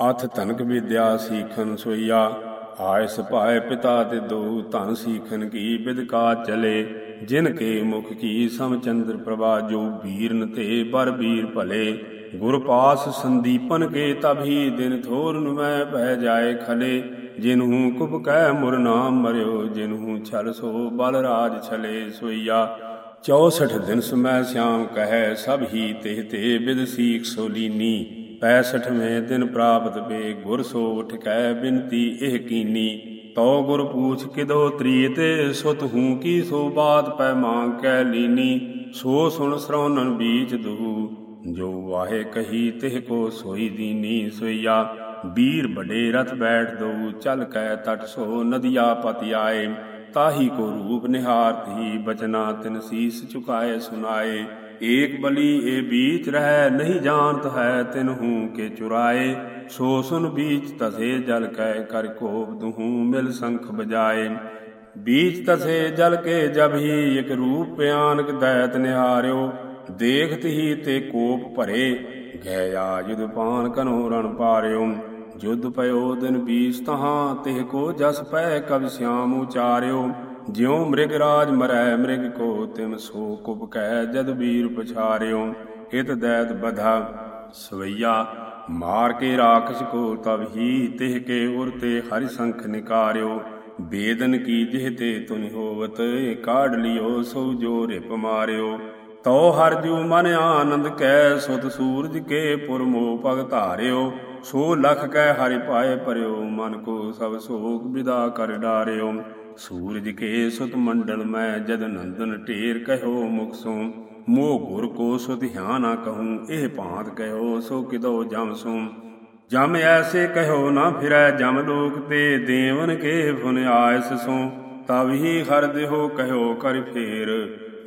ਅਥ ਤਨਕ ਵਿਦਿਆ ਸੀਖਨ ਸੋਈਆ, ice ਭਾਏ ਪਿਤਾ ਤੇ ਦੋ ਧਨ ਸੀਖਨ ਕੀ ਬਿਦਕਾ ਚਲੇ, ਜਿਨ ਕੇ ਮੁਖ ਕੀ ਸਮ ਚੰਦਰ ਪ੍ਰਭਾ ਜੋ ਵੀਰਨ ਤੇ ਬਰ ਵੀਰ ਭਲੇ। ਗੁਰ ਪਾਸ ਸੰਦੀਪਨ ਕੇ ਤਭੀ ਦਿਨ ਥੋਰਨ ਮੈਂ ਬਹਿ ਜਾਏ ਖਲੇ ਜਿਨਹੂ ਕੁਬ ਕਹਿ ਮੁਰ ਨਾਮ ਮਰਿਓ ਜਿਨਹੂ ਛਲ ਸੋ ਬਲ ਰਾਜ ਛਲੇ ਸੋਈਆ। 64 ਦਿਨ ਸਮੈ ਸਿਆਮ ਕਹੈ, ਸਭ ਹੀ ਤੇ ਤੇ ਬਿਦ ਸੀਖ ਸੋ 65ਵੇਂ ਦਿਨ ਪ੍ਰਾਪਤ ਬੇ ਗੁਰ ਸੋ ਉਠ ਕੈ ਬਿਨਤੀ, ਇਹ ਕੀਨੀ? ਤੋ ਗੁਰ ਪੂਛ ਕਿਦੋ ਤ੍ਰੀਤ, ਸੁਤ ਹੂੰ ਕੀ ਸੋ ਬਾਤ ਪੈ ਮੰਗ ਕੈ ਲੀਨੀ? ਸੋ ਸੁਣ ਸਰਵਨਨ ਬੀਚ ਦੂ, ਜੋ ਵਾਹੇ ਕਹੀ ਤਿਹ ਕੋ ਸੋਈ ਦੀਨੀ ਸੋਈਆ। ਵੀਰ ਬੜੇ ਰਥ ਬੈਠ ਦੋ, ਚਲ ਕੈ ਤਟ ਸੋ ਨਦੀਆ ਪਤਿ ਆਏ। ਤਾਹੀ ਕੋ ਰੂਪ ਨਿਹਾਰਤੀ ਬਚਨਾ ਤਿਨ ਸੀਸ ਝੁਕਾਏ ਸੁਨਾਏ। ਏਕ ਬਲੀ ਏ ਬੀਚ ਰਹਿ, ਨਹੀਂ ਜਾਣਤ ਹੈ ਤਿਨਹੂ ਕੇ ਚੁਰਾਏ। ਸੋ ਸੁਨ ਬੀਚ ਤਸੇ ਜਲ ਕੈ, ਕਰ ਕੋਪ ਦੁਹੂ ਮਿਲ ਸੰਖ ਬਜਾਏ। ਬੀਚ ਤਸੇ ਜਲ ਕੇ ਜਬ ਹੀ ਇਕ ਰੂਪ ਪਿਆਨਕ ਦੈਤ ਨਿਹਾਰਿਓ, ਦੇਖਤ ਹੀ ਤੇ ਕੋਪ ਭਰੇ ਗੈ ਆਜੁਦ ਪਾਨ ਕਨੋ ਰਣ ਪਾਰਿਓ। ਜੁਦ ਪਇਓ ਦਿਨ ਬੀਸ ਤਹਾਂ, ਤਿਹ ਕੋ ਜਸ ਪੈ ਕਬ ਸਿਆਮ ਉਚਾਰਿਓ। ਜਿਉ ਮ੍ਰਿਗ ਰਾਜ ਮਰੈ, ਮ੍ਰਿਗ ਕੋ ਤਿਮ ਸੋ ਕੁਪ ਕੈ, ਜਦ ਵੀਰ ਪਛਾਰਿਓ, ਹਿਤ ਦੈਤ ਬਧਾ ਸਵਈਆ। ਮਾਰ ਕੇ ਰਾਖਸ ਕੋ ਤਬ ਹੀ, ਤਿਹ ਕੇ ਉਰ ਤੇ ਹਰਿ ਸੰਖ ਨਿਕਾਰਿਓ। ਬੇਦਨ ਕੀ ਜਿਹ ਤੇ ਤੁਨ ਹੋਵਤ, ਕਾਢ ਲਿਓ, ਸੋ ਜੋ ਰਿਪ ਮਾਰਿਓ। ਤੋ ਹਰ ਜੂ ਮਨ ਆਨੰਦ ਕੈ, ਸੁਤ ਸੂਰਜ ਕੇ ਪੁਰ ਮੋ ਪਗ ਧਾਰਿਓ। ਸੋ ਲਖ ਕੈ ਹਰਿ ਪਾਏ ਪਰਿਓ, ਮਨ ਕੋ ਸਭ ਸੋਗ ਵਿਦਾ ਕਰ ਡਾਰਿਓ। ਸੂਰਜ ਕੇ ਸੁਤ ਮੰਡਲ ਮੈਂ ਜਦ ਨੰਦਨ ਢੇਰ ਕਹਿਓ ਮੁਖ ਸੋ। ਮੋਹ ਗੁਰ ਕੋ ਸੋ ਧਿਆਨਾ ਕਹੂੰ, ਇਹ ਭਾਂਤ ਕਹਿਓ ਸੋ ਕਿਦੋ ਜਮ ਸੋ। ਜਮ ਐਸੇ ਕਹਿਓ ਨਾ ਫਿਰੈ ਜਮ ਲੋਕ ਤੇ ਦੇਵਨ ਕੇ ਫੁਨ ਆਇਸ ਸੋ। ਤਬ ਹੀ ਹਰ ਦੇਹੋ ਕਹਿਓ ਕਰ ਫੇਰ,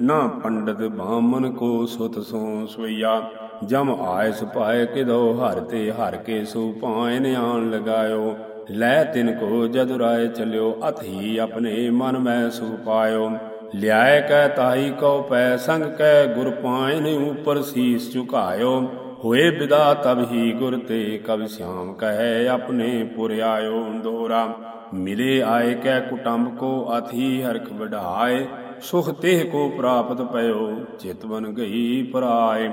ਨਾ ਪੰਡਤ ਬਾਮਨ ਕੋ ਸੁਤ ਸੋ ਸੋਈਆ ਜਮ ਆਇਸ ਪਾਏ ਕਿਦੋ ਹਰ ਤੇ ਹਰ ਕੇ ਸੋ ਪਾਇਨ ਆਣ ਲਗਾਇਓ। ਲੈ ਤਿਨ ਕੋ ਜਦ ਰਾਏ ਚਲਿਓ, ਅਥੀ ਆਪਣੇ ਮਨ ਮੈਂ ਸੁਖ ਪਾਇਓ। ਲਿਆਏ ਕਹਿ ਤਾਈ ਕਉ ਪੈ, ਸੰਗ ਕਹਿ ਗੁਰ ਪਾਇਨ ਉਪਰ ਸੀਸ ਝੁਕਾਇਓ। ਹੋਏ ਵਿਦਾ ਤਬ ਹੀ ਗੁਰ ਤੇ ਕਬ ਸਿਆਮ ਕਹੈ, ਆਪਣੇ ਪੁਰ ਆਇਓ ਦੋਰਾ ਮਿਲੇ ਆਏ ਕਹਿ ਕੁਟੰਬ ਕੋ, ਅਥੀ ਹਰਖ ਵਢਾਏ। ਸੁਖ ਤੇਹ ਕੋ ਪ੍ਰਾਪਤ ਪਇਓ, ਚਿਤ ਬਨ ਗਈ ਪਰਾਏ।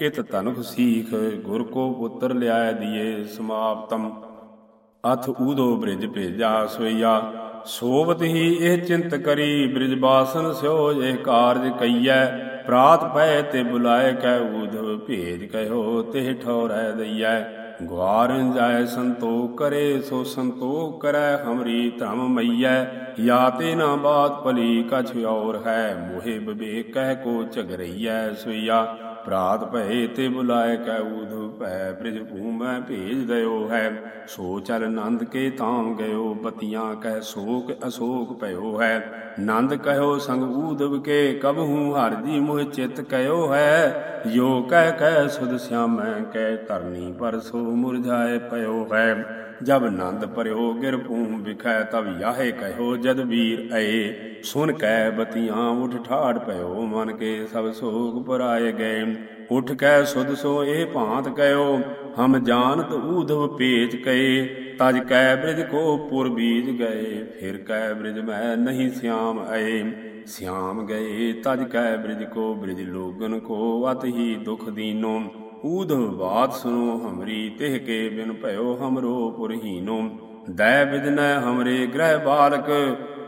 ਇਤ ਤਨੁਖ ਸੀਖ, ਗੁਰ ਕੋ ਪੁੱਤਰ ਲਿਆਇ ਦੀਏ ਸਮਾਪਤਮ। ਅਥ ਊਦੋ ਬ੍ਰਿਜ ਭੇਜਾ ਸੋਈਆ। ਸੋਵਤ ਹੀ ਇਹ ਚਿੰਤ ਕਰੀ, ਬ੍ਰਿਜ ਬਾਸਨ ਸਿਓ ਇਹ ਕਾਰਜ ਕਈਐ। ਪ੍ਰਾਤ ਪੈ ਤੇ ਬੁਲਾਏ ਕਹਿ ਊਧ ਭੇਜ ਕਹਿਓ ਤੇ ਠੌਰੈ ਦਈਐ। ਗਵਾਰਨ ਜਾਏ ਸੰਤੋਖ ਕਰੇ, ਸੋ ਸੰਤੋਖ ਕਰੈ ਹਮਰੀ ਧਰਮ ਮਈਐ। ਯਾ ਤੇ ਨਾ ਬਾਤ ਭਲੀ, ਕਛ ਔਰ ਹੈ ਮੋਹਿ ਬਬੇ ਕਹਿ ਕੋ ਝਗਰਈਐ ਸੋਈਆ। ਪ੍ਰਾਤ ਭਏ ਤੇ ਬੁਲਾਏ ਕੈ ਊਧਵ ਭੈ ਬ੍ਰਿਜ ਭੂਮੈ ਭੇਜ ਦਇਓ ਹੈ। ਸੋ ਚਲ ਨੰਦ ਕੇ ਤਾਮ ਗਇਓ, ਬਤੀਆਂ ਕਹਿ ਸੋਕ ਅਸੋਕ ਭਇਓ ਹੈ। ਨੰਦ ਕਹਿਓ ਸੰਗ ਊਧਵ ਕੇ ਕਬਹੂ ਹਰ ਜੀ ਮੋਹ ਚਿਤ ਕਹਿਓ ਹੈ। ਜੋ ਕਹਿ ਕਹਿ ਸੁਧ ਸਿਆਮੈ ਕਹਿ ਧਰਨੀ ਪਰ ਸੋ ਮੁਰਝਾਏ ਪਇਓ ਹੈ। ਜਬ ਨੰਦ ਪਰਿਓ ਗਿਰ ਭੂਮ ਵਿਖੈ ਤਬ ਯਾਹੇ ਕਹਿਓ, ਜਦ ਵੀਰ ਅਏ ਸੁਨ ਕੈ ਬਤੀਆਂ, ਉਠ ਠਾੜ ਪਇਓ, ਮਨ ਕੇ ਸਭ ਸੋਗ ਪਰਾਏ ਗਏ। ਉਠ ਕੈ ਸੁਧ ਸੋ ਇਹ ਭਾਂਤ ਕਹਿਓ ਹਮ ਜਾਣਤ ਊਧਵ ਪੇਚ ਕਏ। ਤਜ ਕੈ ਬ੍ਰਿਜ ਕੋ ਪੁਰ ਬੀਜ ਗਏ, ਫਿਰ ਕੈ ਬ੍ਰਿਜ ਮੈਂ ਨਹੀਂ ਸਿਆਮ ਅਏ ਸਿਆਮ ਗਏ, ਤਜ ਕੈ ਬ੍ਰਿਜ ਕੋ ਬ੍ਰਿਜ ਲੋਗਨ ਕੋ, ਅਤ ਹੀ ਦੁਖ ਦੀਨੋ। ਊਧਵ ਬਾਤ ਸੁਨੋ ਹਮਰੀ, ਤਿਹ ਕੇ ਬਿਨ ਭਇਓ ਹਮਰੋ ਪੁਰਹੀਨੋ। ਦੈ ਵਿਦਨੈ ਹਮਰੇ ਗ੍ਰਹਿ ਬਾਲਕ,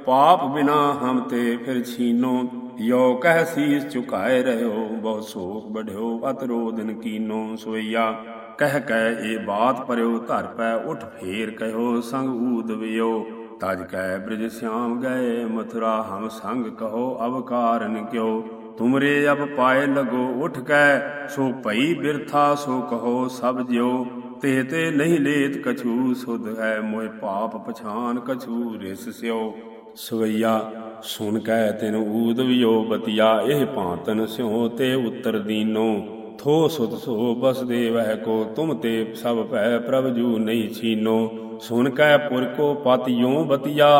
ਪਾਪ ਬਿਨਾ ਹਮ ਤੇ ਫਿਰ ਛੀਨੋ। ਯੋ ਕਹਿ ਸੀਸ ਝੁਕਾਏ ਰਹਿਓ, ਬਹੁ ਸੋਖ ਬਢਿਓ, ਅਤ ਰੋਦਨ ਕੀਨੋ। ਸੋਈਆ ਕਹਿ ਕੈ ਇਹ ਬਾਤ ਪਰਿਓ, ਧਰ ਪੈ ਉਠ ਫੇਰ ਕਹਿਓ, ਸੰਗ ਊਦਵਿਓ ਤਜ ਕੈ ਬ੍ਰਿਜ ਸਿਆਮ ਗਏ, ਮਥੁਰਾ ਹਮ ਸੰਗ ਕਹੋ ਅਬ ਕਾਰਨ ਤੁਮਰੇ ਅਬ ਪਾਏ ਲਗੋ ਉਠ ਕੈ, ਸੋ ਭਈ ਬਿਰਥਾ ਸੋ ਕਹੋ ਸਭ ਜਿਉ। ਤੇ ਤੇ ਨਹੀਂ ਲੇਤ ਕਛੂ, ਸੁਧ ਹੈ ਮੋਇ ਪਾਪ ਪਛਾਨ ਕਛੂ ਰਿਸ ਸਿਓ ਸਵਈਆ ਸੁਨ ਕੈ ਤਿਨ ਊਦਵਿਓ ਬਤਿਆ, ਇਹ ਭਾਂਤਨ ਸਿਉ ਤੇ ਉਤਰ ਦੀਨੋ। ਥੋ ਸੁਤ ਸੋ ਬਸ ਦੇਵਹਿ ਕੋ, ਤੁਮ ਤੇ ਸਭ ਭੈ ਪ੍ਰਭ ਜੂ ਨਹੀਂ ਛੀਨੋ। ਸੁਨ ਕੈ ਪੁਰ ਕੋ ਪਤਿਓ ਬਤਿਆ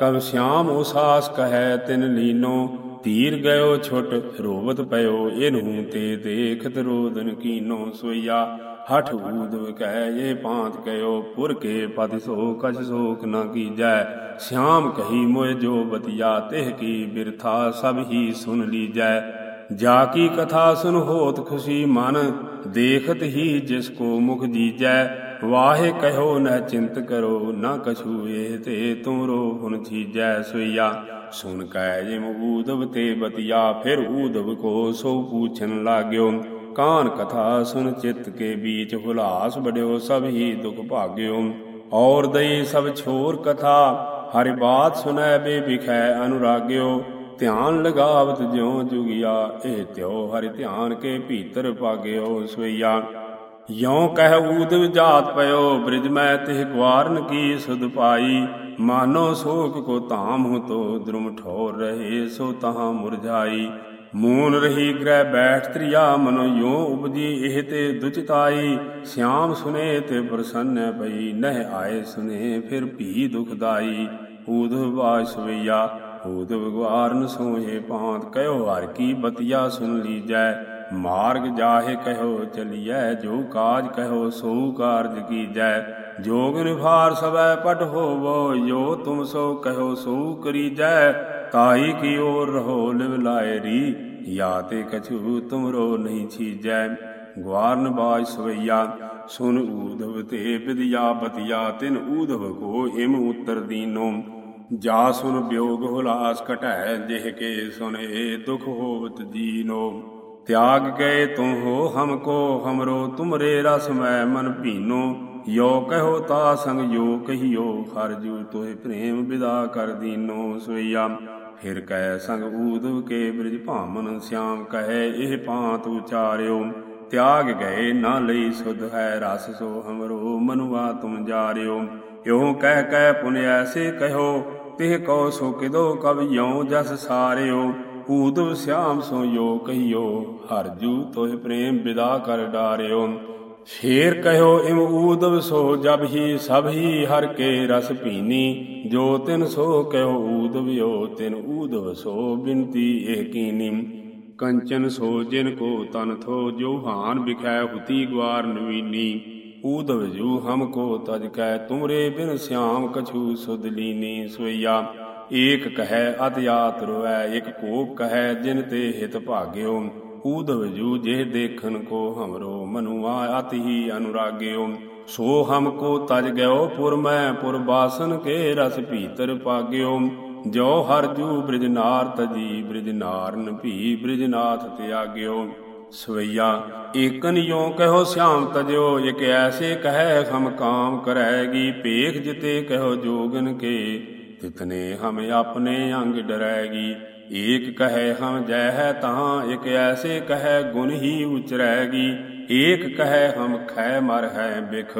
ਕਬ ਸ਼ਾਮ ਉਸਾਸ ਕਹੈ ਤਿਨ ਲੀਨੋ। ਤੀਰ ਗਇਓ ਛੁਟ ਰੋਵਤ ਪਇਓ, ਇਹਨੂੰ ਤੇ ਦੇਖਤ ਰੋਦਨ ਕੀਨੋ ਸੋਇਆ ਹਠ ਊਦਵ ਕਹਿ ਇਹ ਪਾਂਤ ਕਹਿਓ ਪੁਰ ਕੇ ਪਤਿ ਸੋ ਕਛ ਸੋਕ ਨ ਕੀਜੈ। ਸਿਆਮ ਕਹੀ ਮੋਇ ਜੋ ਬਤਿਆ, ਤਿਹ ਕੀ ਬਿਰਥਾ ਸਭ ਹੀ ਸੁਨ ਲੀਜੈ। ਜਾ ਕੀ ਕਥਾ ਸੁਨ ਹੋਤ ਖੁਸ਼ੀ ਮਨ, ਦੇਖਤ ਹੀ ਜਿਸ ਕੋ ਮੁਖ ਜੀਜੈ। ਵਾਹੇ ਕਹਿਓ ਨ ਚਿੰਤ ਕਰੋ, ਨ ਕਛੂ ਇਹ ਤੇ ਤੁਮਰੋ ਹੁਨ ਚੀਜੈ ਸੋਈਆ। ਸੁਨ ਕੈ ਜਿਮ ਊਦਵ ਤੇ ਬਤਿਆ, ਫਿਰ ਊਦਵ ਕੋ ਸੋ ਪੂਛਨ ਲਾਗਿਓ। ਕਾਨ ਕਥਾ ਸੁਨ ਚਿਤ ਕੇ ਬੀਚ ਹੁਲਾਸ ਬੜਿਓ, ਸਭ ਹੀ ਦੁਖ ਭਾਗਿਓ। ਔਰ ਦਈ ਸਭ ਛੋਰ ਕਥਾ, ਹਰਿ ਬਾਤ ਸੁਨੈ ਬੇ ਬਿਖੈ ਅਨੁਰਾਗਿਓ। ਧਿਆਨ ਲਗਾਵਤ ਜਿਉ ਜੁਗਿਆ, ਇਹ ਤਿਉ ਹਰਿ ਧਿਆਨ ਕੇ ਭੀਤਰ ਪਾਗਿਓ ਸੋਈਆ ਯਉ ਕਹਿ ਊਦਵ ਜਾਤ ਪਇਓ, ਬ੍ਰਿਜ ਮੈਂ ਤਿਹ ਗਵਾਰਨ ਕੀ ਸੁਧ ਪਾਈ। ਮਾਨੋ ਸੋਕ ਕੋ ਧਾਮ ਹੁ ਤੋ ਦ੍ਰੁਮ ਠੋਰ ਰਹੇ, ਸੋ ਤਹਾਂ ਮੁਰਝਾਈ। ਮੂਨ ਰਹੀ ਗ੍ਰਹਿ ਬੈਠ ਤ੍ਰਿਆ, ਮਨੋ ਯੋ ਉਪਜੀ, ਇਹ ਤੇ ਦੁਚਿਤਾਈ ਸਿਆਮ ਸੁਨੇ ਤੇ ਪ੍ਰਸੰਨ ਪਈ, ਨਹਿ ਆਏ ਸੁਨੇ, ਫਿਰ ਭੀ ਦੁਖਦਾਈ ਊਧਵ ਬਾਸ਼ਵਈਆ ਊਧਵ ਗਵਾਰਨ ਸੋਹੇ ਪਾਂਤ ਕਹਿਓ ਹਰ ਕੀ ਬਤਿਆ ਸੁਨ ਲੀਜੈ। ਮਾਰਗ ਜਾਹੇ ਕਹਿਓ ਚਲੀਐ, ਜੋ ਕਾਜ ਕਹਿਓ ਸੋ ਕਾਰਜ ਕੀਜੈ। ਜੋਗ ਨਿਭਾਰ ਸਵੈ ਪਟ ਹੋਵੋ, ਜੋ ਤੁਮ ਸੋ ਕਹਿਓ ਸੋ ਕਰੀਜੈ ਤਾਈ ਕੀ ਓਰ ਰਹੋ ਲਿਵ ਲਾਇਰੀ ਯਾ ਤੇ ਕਛੂ ਤੁਮਰੋ ਨਹੀਂ ਛੀਜੈ। ਗਵਾਰਨ ਬਾਜ ਸਵਈਆ, ਸੁਨ ਊਧਵ ਤੇ ਵਿਦਿਆ ਬਤਿਆ ਤਿਨ ਊਧਵ ਕੋ ਇਮ ਉਤਰ ਦੀਨੋ। ਜਾ ਸੁਨ ਬਿਯੋਗ ਹੁਲਾਸ ਘਟੈ ਜਿਹ ਕੇ ਸੁਨੇ ਦੁਖ ਹੋਵਤ ਜੀਨੋ। ਤਿਆਗ ਗਏ ਤੁਮ ਹੋ ਹਮਕੋ ਹਮਰੋ, ਤੁਮਰੇ ਰਸ ਮੈਂ ਮਨ ਭੀਨੋ। ਯੋ ਕਹੋ ਤਾ ਸੰਗ ਜੋ ਕਹੀਓ, ਹਰ ਜੂ ਤੋਹਿ ਪ੍ਰੇਮ ਵਿਦਾ ਕਰ ਦੀਨੋ। ਸੋਈਆ, ਫਿਰ ਕਹਿ ਸੰਗ ਊਦਵ ਕੇ ਬ੍ਰਿਜ ਭਾਮਨ ਸਿਆਮ, ਕਹੈ ਇਹ ਪਾਂਤ ਉਚਾਰਿਓ। ਤਿਆਗ ਗਏ ਨਾ ਲਈ ਸੁਧ ਹੈ ਰਸ, ਸੋ ਹਮਰੋ ਮਨੁਆ ਤੁਮ ਜਾਰਿਓ। ਇਉ ਕਹਿ ਕਹਿ ਪੁਨ ਐਸੇ ਕਹਿਓ, ਤਿਹ ਕਉ ਸੋ ਕਿਦੋ ਕਬ ਯਉ ਜਸ ਸਾਰਿਓ। ਊਦਵ ਸਿਆਮ ਸੋ ਯੋ ਕਹੀਓ, ਹਰ ਜੂ ਤੋਹਿ ਪ੍ਰੇਮ ਵਿਦਾ ਕਰ ਡਾਰਿਓ। ਫੇਰ ਕਹਿਓ, ਇਮ ਊਦਵ ਸੋ ਜਬ ਹੀ, ਸਭ ਹੀ ਹਰ ਕੇ ਰਸ ਪੀਨੀ ਜੋ ਤਿਨ ਸੋ ਕਹਿਓ ਊਦਵਿਓ ਤਿਨ ਊਦਵ ਸੋ ਬਿਨਤੀ ਇਹ ਕੀਨੀ। ਕੰਚਨ ਸੋ ਜਿਨ ਕੋ ਤਨ ਥੋ, ਜੋ ਹਾਨ ਬਿਖੈ ਹੁਤੀ ਗਵਾਰ ਨਵੀਨੀ। ਊਦਵ ਜੂ ਹਮ ਕੋ ਤਜ ਕੈ, ਤੁਮਰੇ ਬਿਨ ਸਿਆਮ ਕਛੂ ਸੁਦਲੀਨੀ ਲੀਨੀ ਏਕ ਕਹੈ ਅਤਿਆਤ ਰੋਐ, ਇਕ ਕੋਪ ਕਹੈ ਜਿਨ ਤੇ ਹਿਤ ਭਾਗਿਓ। ਊਦਵ ਜੂ ਜੇ ਦੇਖਨ ਕੋ ਹਮਰੋ, ਮਨੁਆ ਅਤਿ ਹੀ ਅਨੁਰਾਗਿਓ। ਸੋ ਹਮ ਕੋ ਤਜ ਗਇਓ ਪੁਰ ਮੈਂ, ਪੁਰ ਬਾਸਨ ਕੇ ਰਸ ਭੀਤਰ ਪਾਗਿਓ। ਜੋ ਹਰ ਜੂ ਬ੍ਰਿਜ ਨਾਰ ਤਜੀ ਬ੍ਰਿਜ ਭੀ ਬ੍ਰਿਜਨਾਥ ਤਿਆਗਿਓ। ਸਵਈਆ, ਏਕਨ ਯੋ ਕਹੋ ਸਿਆਮ ਤਜਿਓ, ਇਕ ਐਸੇ ਕਹੈ ਹਮ ਕਾਮ ਕਰੈਗੀ ਭੇਖ ਜਿਤੇ ਕਹੋ ਜੋਗਨ ਕੇ। ਤਿਤਨੇ ਹਮ ਆਪਣੇ ਅੰਗ ਡਰੈਗੀ। ਏਕ ਕਹੈ ਹਮ ਜੈ ਹੈ ਤਾਂ ਇਕ ਐਸੇ ਕਹੈ ਗੁਣ ਹੀ ਉਚਰੈਗੀ। ਏਕ ਕਹੈ ਹਮ ਖੈ ਮਰ ਹੈ ਬਿਖ।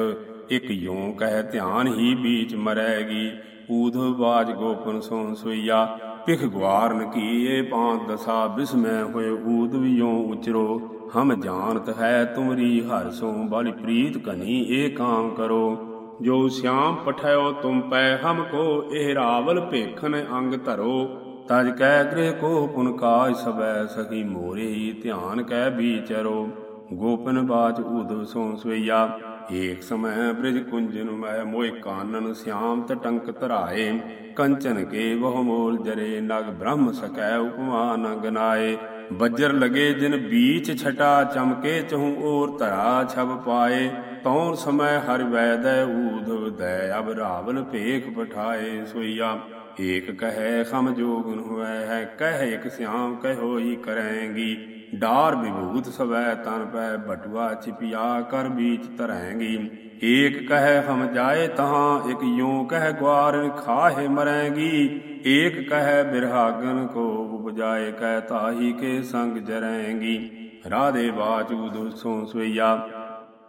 ਇਕ ਯੋਂ ਕਹੈ ਧਿਆਨ ਹੀ ਬੀਚ ਮਰੈਗੀ। ਊਧ ਬਾਜ ਗੋਪਨ ਸੋਨ ਸੁਈਆ। ਪਿਖ ਗਵਾਰਨ ਕੀ ਇਹ ਪਾਂਤ ਦਸਾ ਬਿਸਮੈ ਹੋਏ ਊਦ ਵਿਯੋਂ ਉਚਰੋ। ਹਮ ਜਾਣਤ ਹੈ ਤੁਮਰੀ ਹਰ ਸੋ ਬਲ ਪ੍ਰੀਤ ਕਨੀ ਏ ਕਾਮ ਕਰੋ। ਜੋ ਸਿਆਮ ਪਠਾਇਓ ਤੁਮ ਪੈ ਹਮ ਕੋ ਇਹ ਰਾਵਲ ਭੇਖਨ ਅੰਗ ਧਰੋ। ਤਜ ਕਹਿ ਗ੍ਰਹਿ ਕੋ ਪੁਨ ਸਬੈ ਸਖੀ ਮੋਰੇ ਧਿਆਨ ਕਹਿ ਬੀਚਰੋ। ਗੋਪਨ ਬਾਚ ਉਦਵ ਸੋ ਸਵਈਆ, ਏਕ ਸਮੈ ਬ੍ਰਿਜ ਕੁੰਜਨ ਮੈ ਮੋਇ ਕਾਨਨ ਸਿਆਮ ਟੰਕ ਧਰਾਏ। ਕੰਚਨ ਕੇ ਬਹੁ ਮੋਲ ਜਰੇ, ਨਗ ਬ੍ਰਹਮ ਸਕੈ ਉਪਮਾ ਨ ਗਨਾਏ ਬੱਜਰ ਲਗੇ ਜਿਨ ਬੀਚ ਛਟਾ ਚਮਕੇ ਚਹੂ ਔਰ ਧਰਾ ਛਬ ਪਾਏ, ਤੌਰ ਸਮੈ ਹਰ ਵੈਦੈ ਊਧਵ ਦੈ, ਅਬ ਰਾਵਨ ਭੇਖ ਪਠਾਏ ਸੋਈਆ। ਏਕ ਕਹੈ ਖਮ ਜੋਗਨ ਹੋਇ ਹੈ, ਕਹਿ ਇਕ ਸਿਆਮ ਕਹਿ ਹੀ ਕਰੈਂਗੀ। ਡਾਰ ਵਿਭੂਤ ਸਵੈ ਤਨ ਪੈ ਬਟਵਾ ਚਿਪਿਆ ਕਰ ਬੀਚ ਧਰੈਂਗੀ। ਏਕ ਕਹੈ ਹਮ ਜਾਏ ਤਹਾਂ, ਇਕ ਯੋਂ ਕਹਿ ਗਵਾਰਨ ਖਾਹੇ ਮਰੈਂਗੀ। ਏਕ ਕਹੈ ਬਿਰਹਾਗਨ ਕੋ ਉਪਜਾਏ, ਕਹਿ ਤਾਹੀ ਕੇ ਸੰਗ ਜਰੈਂਗੀ। ਰਾਧੇ ਬਾਚੂ ਦੁਸੋਂ ਸਵਈਆ।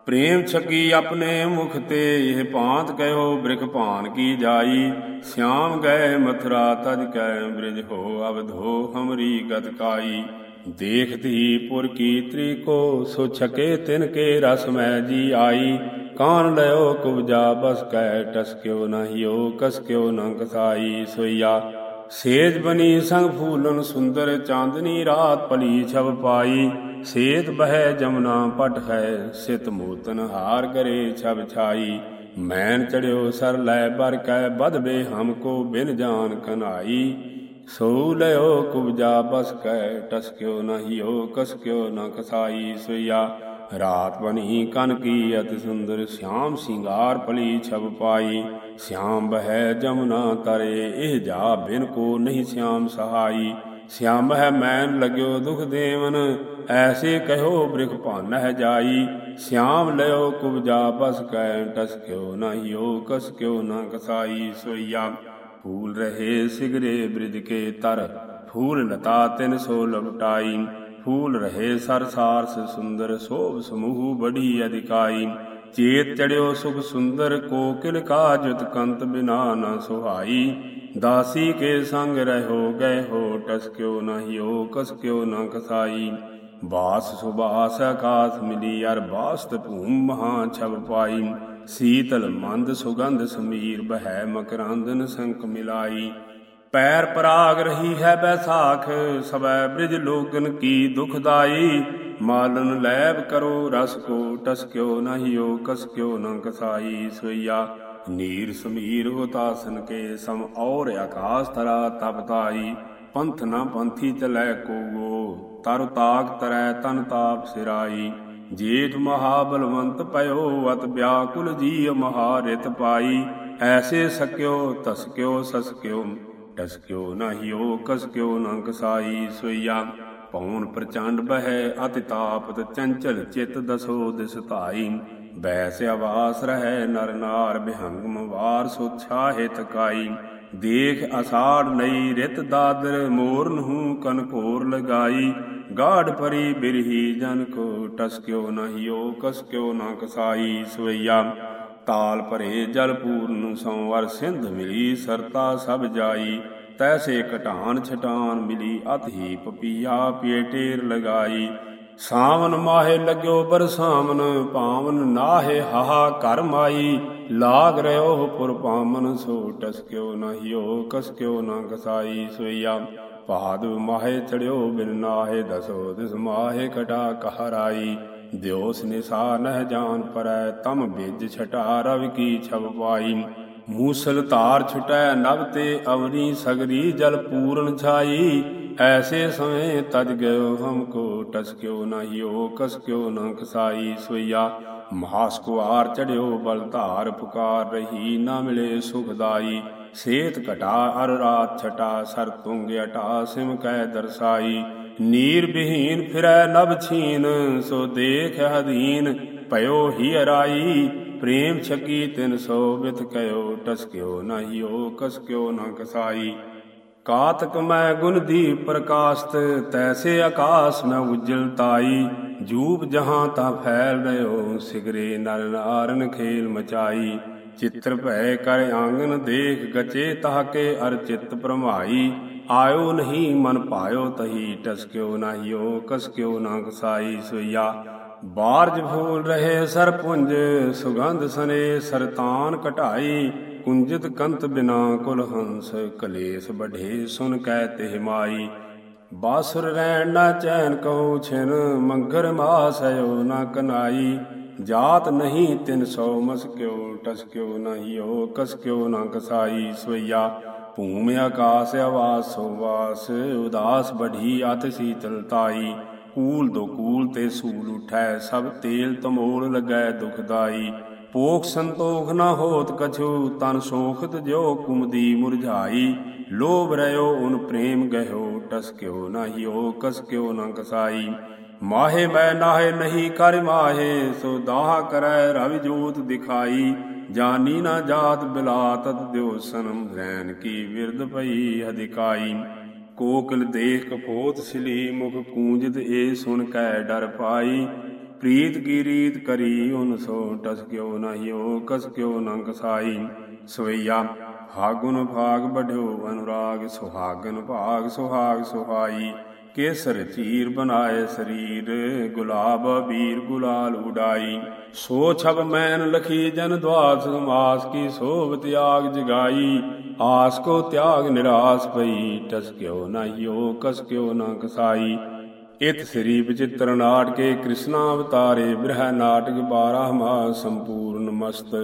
ਪ੍ਰੇਮ ਛਕੀ ਆਪਣੇ ਮੁਖ ਤੇ, ਇਹ ਭਾਂਤ ਕਹਿਓ ਬ੍ਰਿਖ ਭਾਨ ਕੀ ਜਾਈ। ਸਿਆਮ ਗਏ ਮਥੁਰਾ, ਤਜ ਕੈ ਬ੍ਰਿਜ ਹੋ ਅਵਧੋ ਹਮਰੀ ਗਤ ਕਾਈ। ਦੇਖਤੀ ਪੁਰ ਕੀ ਤ੍ਰਿਕੋ ਸੋ ਛਕੇ ਤਿਨ ਕੇ ਰਸ ਮੈਂ ਜੀ ਆਈ। ਕਾਨ ਲਿਓ ਕੁਬਜਾ, ਬਸ ਕੈ ਟਸਕਿਓ ਨਹੀਓ ਕਸਕਿਓ ਨ ਕਸਾਈ ਸੋਈਆ। ਸੇਜ ਬਨੀ ਸੰਗ ਫੂਲਨ ਸੁੰਦਰ, ਚਾਂਦਨੀ ਰਾਤ ਪਲੀ ਛਬ ਪਾਈ। ਸੇਤ ਬਹਿ ਜਮਨਾ ਪਟ ਹੈ, ਸਿਤ ਮੋਤਨ ਹਾਰ ਕਰੇ ਛਬ ਛਾਈ। ਮੈਨ ਚੜਿਓ ਸਰ ਲੈ ਬਰ ਕੈ ਬਦਬੇ ਹਮ ਕੋ ਬਿਨ ਜਾਨ ਕਨਾਈ। ਸੋ ਲਿਓ ਕੁਬਜਾ, ਬਸ ਕੈ ਟਸਕਿਓ ਨਹੀਓ ਕਸਕਿਓ ਨ ਕਸਾਈ ਸੋਇਆ ਰਾਤ ਬਣੀ ਕਨ ਕੀ ਅਤਿ ਸੁੰਦਰ ਸ਼ਾਮ ਸਿੰਗਾਰ ਪਲੀ ਛਬ ਪਾਈ। ਸ਼ਾਮ ਬਹਿ ਜਮਨਾ ਤਰੇ, ਇਹ ਜਾ ਬਿਨ ਕੋ ਨਹੀਂ ਸ਼ਾਮ ਸਹਾਈ। ਸ਼ਾਮ ਹੈ ਮੈਨ ਲਗਿਓ ਦੁਖ ਦੇਵਨ, ਐਸੇ ਕਹਿਓ ਬ੍ਰਿਖ ਭਾਨਹਿ ਜਾਈ। ਸ਼ਾਮ ਲਿਓ ਕੁਬਜਾ ਬਸ ਕੈ ਟਸਕਿਓ ਨਹੀਓ ਕਸਕਿਓ ਨਾ ਕਸਾਈ। ਸੋਇਆ ਫੂਲ ਰਹੇ ਸਿਗਰੇ ਬ੍ਰਿਜ ਕੇ ਤਰ, ਫੂਲ ਲਤਾ ਤਿਨ ਸੋ ਲਪਟਾਈ। ਫੂਲ ਰਹੇ ਸਰ ਸੁੰਦਰ ਸੋਭ ਸਮੂਹ ਬੜੀ ਅਧਿਕਾਈ। ਚੇਤ ਚੜਿਓ ਸੁਖ ਸੁੰਦਰ ਕੋਕਿਲ ਕਾ ਜੁਤ ਕੰਤ ਬਿਨਾ ਨਾ ਸੁਹਾਈ। ਦਾਸੀ ਕੇ ਸੰਗ ਰਹੋ ਗਏ ਹੋ ਟਸਕਿਓ ਨਹੀਓ ਕਸਕਿਓ ਨ ਕਸਾਈ। ਬਾਸ ਸੁਬਾਸ ਆਕਾਸ ਮਿਲੀ ਅਰ ਬਾਸਤ ਭੂਮ ਮਹਾ ਛਬ ਪਾਈ। ਸੀਤਲ ਮੰਦ ਸੁਗੰਧ ਸਮੀਰ ਬਹਿ ਮਕਰੰਦਨ ਸੰਕ ਮਿਲਾਈ। ਪੈਰ ਪਰਾਗ ਰਹੀ ਹੈ ਬੈਸਾਖ, ਸਵੈ ਬ੍ਰਿਜ ਲੋਗਨ ਕੀ ਦੁਖਦਾਈ ਮਾਲਨ ਲੈਬ ਕਰੋ ਰਸ ਕੋ ਟਸਕਿਓ ਨਹੀਓ ਕਸਕਿਓ ਨ ਕਸਾਈ? ਸੋਈਆ ਨੀਰ ਸਮੀਰ ਹੋਤਾਸਨ ਕੇ, ਸਮ ਔਰ ਆਕਾਸ ਤਰਾ ਤਪਤਾਈ ਪੰਥ ਨਾ ਪੰਥੀ ਚਲੈ ਕੋਗੋ ਤਰ ਤਾਕ ਤਰੈ ਤਨ ਤਾਪ ਸਿਰਾਈ। ਜੇਠ ਮਹਾ ਬਲਵੰਤ ਪਇਓ ਅਤ ਵਿਆਕੁਲ ਜੀ ਮਹਾ ਰਿਤ ਪਾਈ। ਐਸੇ ਸਕਿਓ ਤਸਕਿਓ ਸਸਕਿਓ ਟਸਕਿਓ ਨਾਹੀਓ ਕਸਕਿਓ ਨ ਕਸਾਈ ਸੋਈਆ। ਪੌਣ ਪ੍ਰਚੰਡ ਬਹਿ, ਅਤਿ ਤਾਪਤ ਚੰਚਲ ਚਿਤ ਦਸੋ ਦਿਸ ਧਾਈ। ਬੈਸ ਆਵਾਸ ਰਹਿ ਨਰ ਨਾਰ, ਬਿਹੰਗਮ ਵਾਰ ਸੋਛਾ ਹਿਤ ਕਾਈ ਦੇਖ ਅਸਾੜ ਨਈ ਰਿਤ ਦਾਦਰ ਮੋਰਨ ਹੂੰ ਕਨਕੋਰ ਲਗਾਈ। ਗਾੜ ਪਰੀ ਬਿਰਹੀ ਜਨ ਕੋ ਟਸਕਿਓ ਨਹੀਓ ਕਸਕਿਓ ਨਾ ਕਸਾਈ ਸਵਈਆ ਤਾਲ ਭਰੇ ਜਲ ਪੂਰਨ ਸੰਵਰ ਸਿੰਧ ਮਿਲੀ, ਸਰਤਾ ਸਭ ਜਾਈ, ਤੈਸੇ ਘਟਾਨ ਛਟਾਨ ਮਿਲੀ, ਅਤ ਹੀ ਪਪੀਆ ਪੇਟੇਰ ਲਗਾਈ। ਸਾਵਨ ਮਾਹੇ ਲੱਗਿਓ ਬਰਸਾਵਨ ਪਾਵਨ ਨਾਹੇ ਹਾਹਾ ਘਰ ਮਾਈ। ਲਾਗ ਰਿਓ ਪੁਰ ਪਾਮਨ ਸੋ ਟਸਕਿਓ ਨਹੀਓ, ਕਸਕਿਓ ਨਾ ਕਸਾਈ ਸੋਈਆ। ਪਾਦ ਮਾਹੇ ਚੜਿਓ ਬਿਨ ਨਾਹੇ, ਦਸੋ ਦਿਸ ਮਾਹੇ ਕਟਾ ਕਹਰਾਈ। ਦਿਓਸ ਨਿਸਾ ਨਹਿ ਜਾਨ ਪਰੈ, ਤਮ ਬਿਜ ਛਟਾ ਰਵ ਕੀ ਛਬ ਪਾਈ। ਮੂਸਲ ਧਾਰ ਛੁਟੈ ਨਭ ਤੇ ਅਵਨੀ ਸਗਰੀ, ਜਲ ਪੂਰਨ ਛਾਈ। ਐਸੇ ਸਮੇ ਤਜ ਗਇਓ ਹਮਕੋ ਟਸਕਿਓ ਨਹੀਓ ਕਸਕਿਓ ਨਾ ਕਸਾਈ ਸੋਇਆ ਮਹਾਸ ਕੁਆਰ ਚੜਿਓ, ਬਲ ਧਾਰ ਪੁਕਾਰ ਰਹੀ, ਨਾ ਮਿਲੇ ਸੁਖਦਾਈ ਸੇਤ ਘਟਾ, ਅਰ ਰਾਤ ਛਟਾ, ਸਰ ਤੁੰਗ ਅਟਾ, ਸਿਮ ਕੈ ਦਰਸਾਈ। ਨੀਰ ਬਿਹੀਨ ਫਿਰੈ ਨਭ ਛੀਨ, ਸੋ ਦੇਖ ਹਦੀਨ ਭਇਓ ਹੀ ਅਰਾਈ, ਪ੍ਰੇਮ ਛਕੀ ਤਿਨ ਸੋ ਬਿਥ ਕਯੋ ਟਸਕਿਓ ਨਹੀਓ ਕਸਕਿਓ ਨਾ ਕਸਾਈ। ਕਾਤਕ ਮੈਂ ਗੁਣ ਦੀ ਪ੍ਰਕਾਸ਼ਤ, ਤੈਸੇ ਆਕਾਸ ਮੈਂ ਉਜਲ ਤਾਈ। ਜੂਬ ਜਹਾਂ ਤਾ ਫੈਲ ਰਿਓ ਸਿਗਰੇ ਨਰ ਨਾਰਨ ਖੇਲ ਮਚਾਈ। ਚਿੱਤਰ ਭੈ ਕਰ ਆਂਗਨ ਦੇਖ, ਗਚੇ ਤਾਕੇ ਅਰ ਚਿੱਤ ਭਰਮਾਈ। ਆਇਓ ਨਹੀਂ ਮਨ ਭਾਇਓ ਤਹੀ ਟਸਕਿਓ ਨਾਹੀਓ ਕਸਕਿਓ ਨਾ ਕਸਾਈ ਸੋਈਆ। ਬਾਰਜ ਫੂਲ ਰਹੇ ਸਰਪੁੰਜ, ਸੁਗੰਧ ਸਨੇ ਸਰਤਾਨ ਘਟਾਈ ਕੁੰਜਿਤ ਕੰਤ ਬਿਨਾ ਕੁਲ ਹੰਸ ਕਲੇਸ਼ ਬਢੇ ਸੁਨ ਕੈ ਤਿਹ ਮਾਈ। ਬਾਸੁਰ ਰਹਿਣ ਨਾ ਚੈਨ ਕਹੋ ਛਿਨ, ਮੰਗਰ ਮਾਸਯੋ ਨਾ ਕਨਾਈ। ਜਾਤ ਨਹੀਂ ਤਿਨ ਸੋ ਮਸਕਿਓ ਟਸਕਿਓ ਨਹੀਓ ਕਸਕਿਓ ਨਾ ਕਸਾਈ ਸੋਈਆ। ਭੂਮ ਆਕਾਸ ਆਵਾਸ ਸੋਵਾਸ, ਉਦਾਸ ਬਢੀ ਅਤ ਸੀਤਲ ਤਾਈ। ਕੂਲ ਦੋ ਕੂਲ ਤੇ ਸੂਲ ਉਠੈ, ਸਭ ਤੇਲ ਤਮੋਲ ਲਗੈ ਦੁਖਦਾਈ ਪੋਖ ਸੰਤੋਖ ਨਾ ਹੋਤ ਕਛੂ, ਤਨ ਸੋਖਤ ਜੋ ਕੁਮਦੀ ਮੁਰਝਾਈ। ਲੋਭ ਰਿਓ ਉਨ ਪ੍ਰੇਮ ਗਹਿਓ ਟਸਕਿਓ ਨਾਹੀਓ ਕਸਕਿਓ ਨਾ ਕਸਾਈ। ਮਾਹੇ ਮੈਂ ਨਾਹੇ ਨਹੀਂ ਕਰ ਮਾਹੇ, ਸੋ ਦਾਹ ਕਰੈ ਰਵਿ ਜੋਤ ਦਿਖਾਈ। ਜਾਨੀ ਨਾ ਜਾਤ ਬਿਲਾਤਤ ਦਿਓ ਸਨਮ ਰੈਨ ਕੀ ਵਿਰਦ ਪਈ ਹਦਿਕਾਈ ਕੋਕਲ ਦੇਖ ਕਪੋਤ ਸਿਲੀ, ਮੁਖ ਕੂੰਜਤ ਏ ਸੁਣ ਕੈ ਡਰ ਪਾਈ। ਪ੍ਰੀਤ ਕੀ ਰੀਤ ਕਰੀ, ਉਨ ਸੋ ਟਸਕਿਓ ਨਾਹੀਓ ਕਸਕਿਓ ਨ ਕਸਾਈ ਸਵਈਆ, ਫਾਗੁਨ ਭਾਗ ਬਢਿਓ ਅਨੁਰਾਗ ਸੁਹਾਗਨ ਭਾਗ ਸੁਹਾਗ ਸੁਹਾਈ। ਕੇਸਰ ਚੀਰ ਬਨਾਏ ਸਰੀਰ, ਗੁਲਾਬ ਵੀਰ ਗੁਲਾਲ ਉਡਾਈ। ਸੋ ਛਬ ਮੈਨ ਲਖੀ ਜਨ ਦਵਾਸ ਮਾਸ ਕੀ ਸੋਭ ਤਿਆਗ ਜਗਾਈ। ਆਸ ਕੋ ਤਿਆਗ ਨਿਰਾਸ ਪਈ ਟਸਕਿਉ ਨਾ ਹਿਓ ਕਸ ਨਾ ਕਸਾਈ। ਇਤ ਸ੍ਰੀ ਵਿਚਿਤ੍ਰ ਨਾਟਕੇ ਕ੍ਰਿਸ਼ਨ ਅਵਤਾਰੇ, ਬ੍ਰਹ ਨਾਟਕ 12 ਮਾ ਸੰਪੂਰਨ ਮਸਤ।